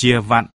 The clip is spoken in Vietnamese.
chia vặn.